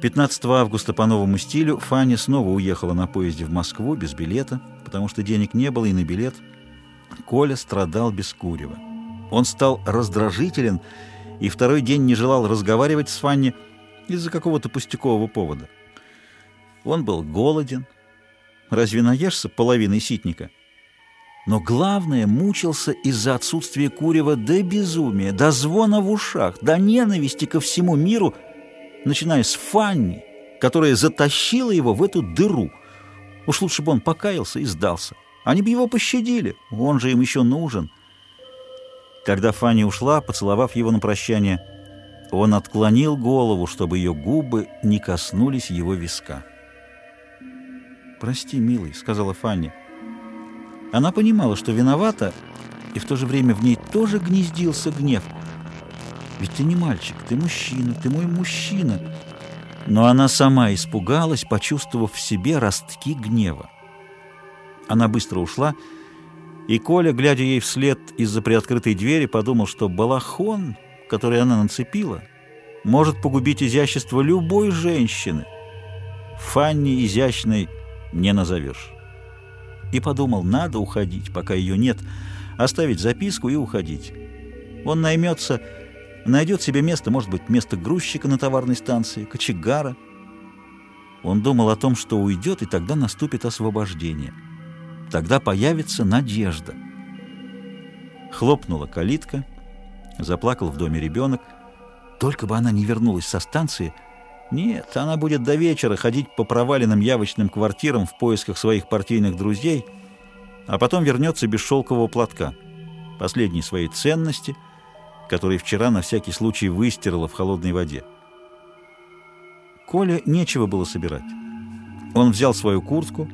15 августа по новому стилю Фанни снова уехала на поезде в Москву без билета, потому что денег не было и на билет. Коля страдал без курева. Он стал раздражителен и второй день не желал разговаривать с Фанни из-за какого-то пустякового повода. Он был голоден. Разве наешься половиной ситника? Но главное, мучился из-за отсутствия курева до безумия, до звона в ушах, до ненависти ко всему миру, начиная с Фанни, которая затащила его в эту дыру. Уж лучше бы он покаялся и сдался. Они бы его пощадили, он же им еще нужен. Когда Фанни ушла, поцеловав его на прощание, он отклонил голову, чтобы ее губы не коснулись его виска. «Прости, милый», — сказала Фанни. Она понимала, что виновата, и в то же время в ней тоже гнездился гнев. «Ведь ты не мальчик, ты мужчина, ты мой мужчина». Но она сама испугалась, почувствовав в себе ростки гнева. Она быстро ушла, и Коля, глядя ей вслед из-за приоткрытой двери, подумал, что балахон, который она нацепила, может погубить изящество любой женщины. Фанни изящной не назовешь. И подумал, надо уходить, пока ее нет, оставить записку и уходить. Он наймется, найдет себе место, может быть, место грузчика на товарной станции, кочегара. Он думал о том, что уйдет, и тогда наступит освобождение. Тогда появится надежда. Хлопнула калитка, заплакал в доме ребенок. Только бы она не вернулась со станции — нет, она будет до вечера ходить по проваленным явочным квартирам в поисках своих партийных друзей, а потом вернется без шелкового платка, последней своей ценности, который вчера на всякий случай выстирала в холодной воде. Коле нечего было собирать. Он взял свою куртку.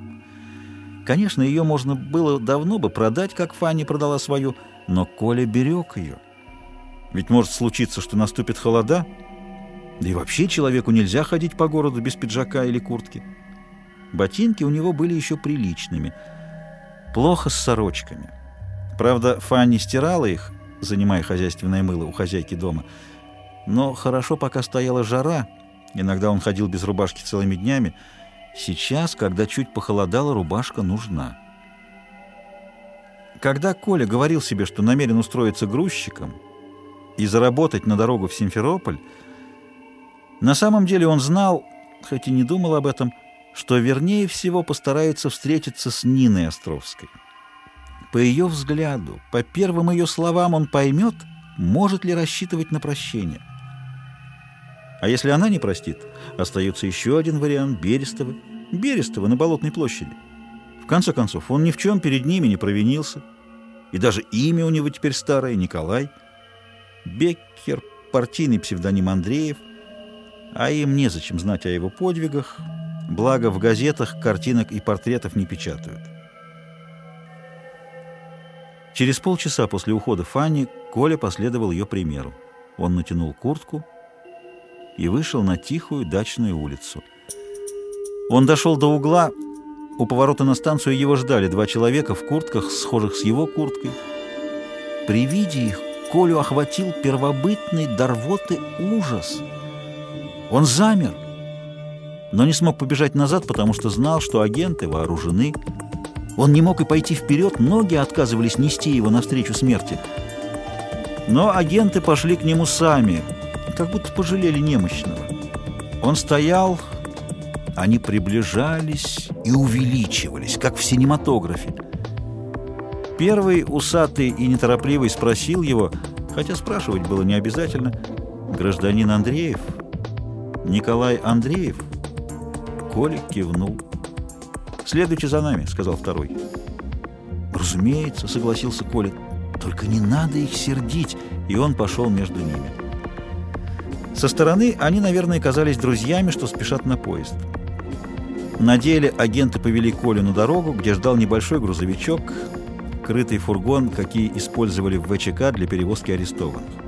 Конечно, ее можно было давно бы продать, как Фанни продала свою, но Коля берег ее. Ведь может случиться, что наступит холода — да и вообще человеку нельзя ходить по городу без пиджака или куртки. Ботинки у него были еще приличными. Плохо с сорочками. Правда, Фанни стирала их, занимая хозяйственное мыло у хозяйки дома. Но хорошо, пока стояла жара. Иногда он ходил без рубашки целыми днями. Сейчас, когда чуть похолодало, рубашка нужна. Когда Коля говорил себе, что намерен устроиться грузчиком и заработать на дорогу в Симферополь, на самом деле он знал, хоть и не думал об этом, что вернее всего постарается встретиться с Ниной Островской. По ее взгляду, по первым ее словам он поймет, может ли рассчитывать на прощение. А если она не простит, остается еще один вариант Берестова. Берестова на Болотной площади. В конце концов, он ни в чем перед ними не провинился. И даже имя у него теперь старое — Николай. Беккер, партийный псевдоним Андреев — а им незачем знать о его подвигах, благо в газетах картинок и портретов не печатают. Через полчаса после ухода Фанни Коля последовал ее примеру. Он натянул куртку и вышел на тихую дачную улицу. Он дошел до угла, у поворота на станцию его ждали два человека в куртках, схожих с его курткой. При виде их Колю охватил первобытный дарвоты ужас — он замер, но не смог побежать назад, потому что знал, что агенты вооружены. Он не мог и пойти вперед, ноги отказывались нести его навстречу смерти. Но агенты пошли к нему сами, как будто пожалели немощного. Он стоял, они приближались и увеличивались, как в синематографе. Первый, усатый и неторопливый, спросил его, хотя спрашивать было не обязательно, «Гражданин Андреев?» Николай Андреев?» Коля кивнул. «Следуйте за нами», — сказал второй. «Разумеется», — согласился Коля. «Только не надо их сердить», и он пошел между ними. Со стороны они, наверное, казались друзьями, что спешат на поезд. На деле агенты повели Колю на дорогу, где ждал небольшой грузовичок, крытый фургон, какие использовали в ВЧК для перевозки арестованных.